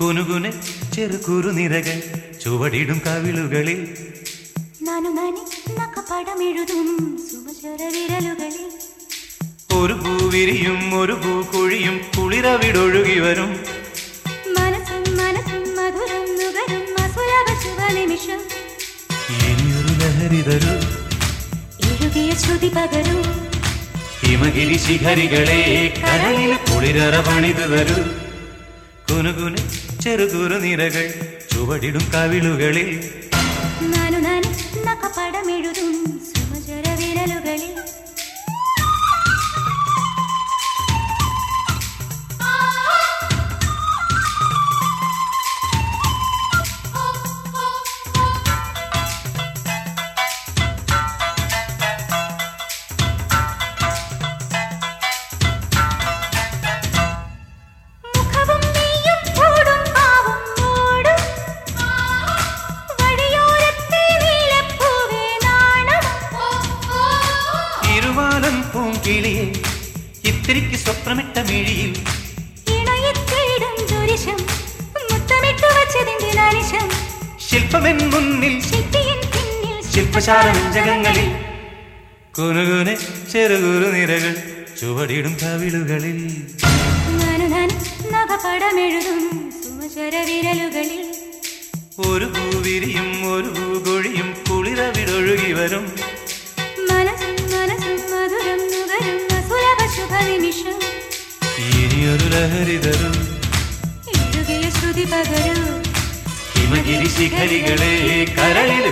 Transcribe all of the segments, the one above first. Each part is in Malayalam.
കുനുകുനെ ചെറുകുരു നിരകൾ ചുവടിടും കവിളുകളിൽ. ഒരു പൂവിരിയും ഒരു പൂക്കുഴിയും കുളിരവിടൊഴുകി വരും. മനസ്സും മനസ്സും മധുരം നുകരും മധുരവ ശുഭനിമിഷം ഇനിയൊരു ലഹരി തരൂ ഇഴുകിയ ശ്രുതി പകരൂ. ഹിമഗിരി ശിഖരികളെ കരളിൽ കുളിരറ പണിതു തരൂ കുനുകുന് ചെറുതുരു നിരകൾ ചുവടിടും കവിളുകളിൽ. നാനു നാനു നക്കപ്പടമെഴുത പൂങ്കിളിയെ ഇത്തിരിക്ക് സ്വപ്നമിട്ട മിഴിയിൽ. ശില്പമെൻ മുന്നിൽ ശില്പശാല കുനുകുനെ ചെറുകുറു നിരകൾ ചുവടിടും കവിളുകളിൽ. നാനു ഞാൻ നഖപടമെഴുതും സുമചര വിരലുകളിൽ. ഒരു പൂവിരിയും ഒരു പൂകൊഴിയും കുളിരവിടൊഴുകി വരും. ഇനിയൊരു ലഹരി തരും പകരൂ ഹിമഗിരി ശിഖരികളെ കരളിൽ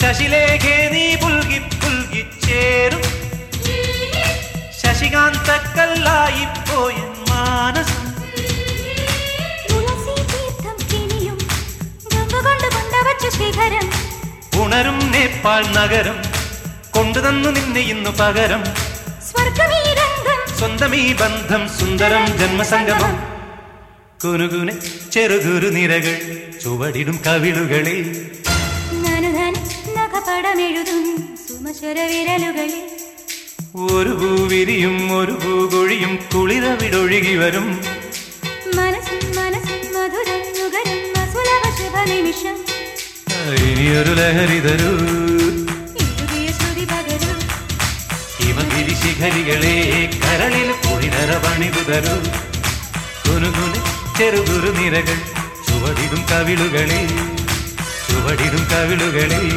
ശശിലേഖേ നീ പുൽകി ചേരും. ശശികാന്തക്കല്ലായി പോയ മാനസം. ശിഖരം. ഉണരും നേപ്പാൾ നഗരം. കൊണ്ടുതന്നു നിന്നെ ഇന്നു പകരം. സ്വന്തം ഈ ബന്ധം സുന്ദരം ജന്മസംഗമം. കുനുകുനെ ചെറുകുരു നിരകൾ ചുവടിടും കവിളുകളിൽ. നാനു ഞാൻ നഖപടമെഴുതും. വിരലുകളിൽ ഒരു പൂവിരിയും ഒരു പൂകൊഴിയും കുളിരവിടൊഴുകി വരും. മനസ്സും മനസ്സും മധുരം നുകരും അസുലഭ ശുഭനിമിഷം ഇനിയൊരു ലഹരി തരൂ. ഹിമഗിരി ശിഖരികളെ കരളിൽ കുളിരറ പണിതു തരൂ. ചെറു ചെറുകുരു നിരകൾ ചുവടിടും കവിളുകളിൽ ചുവടിടും കവിളുകളിൽ.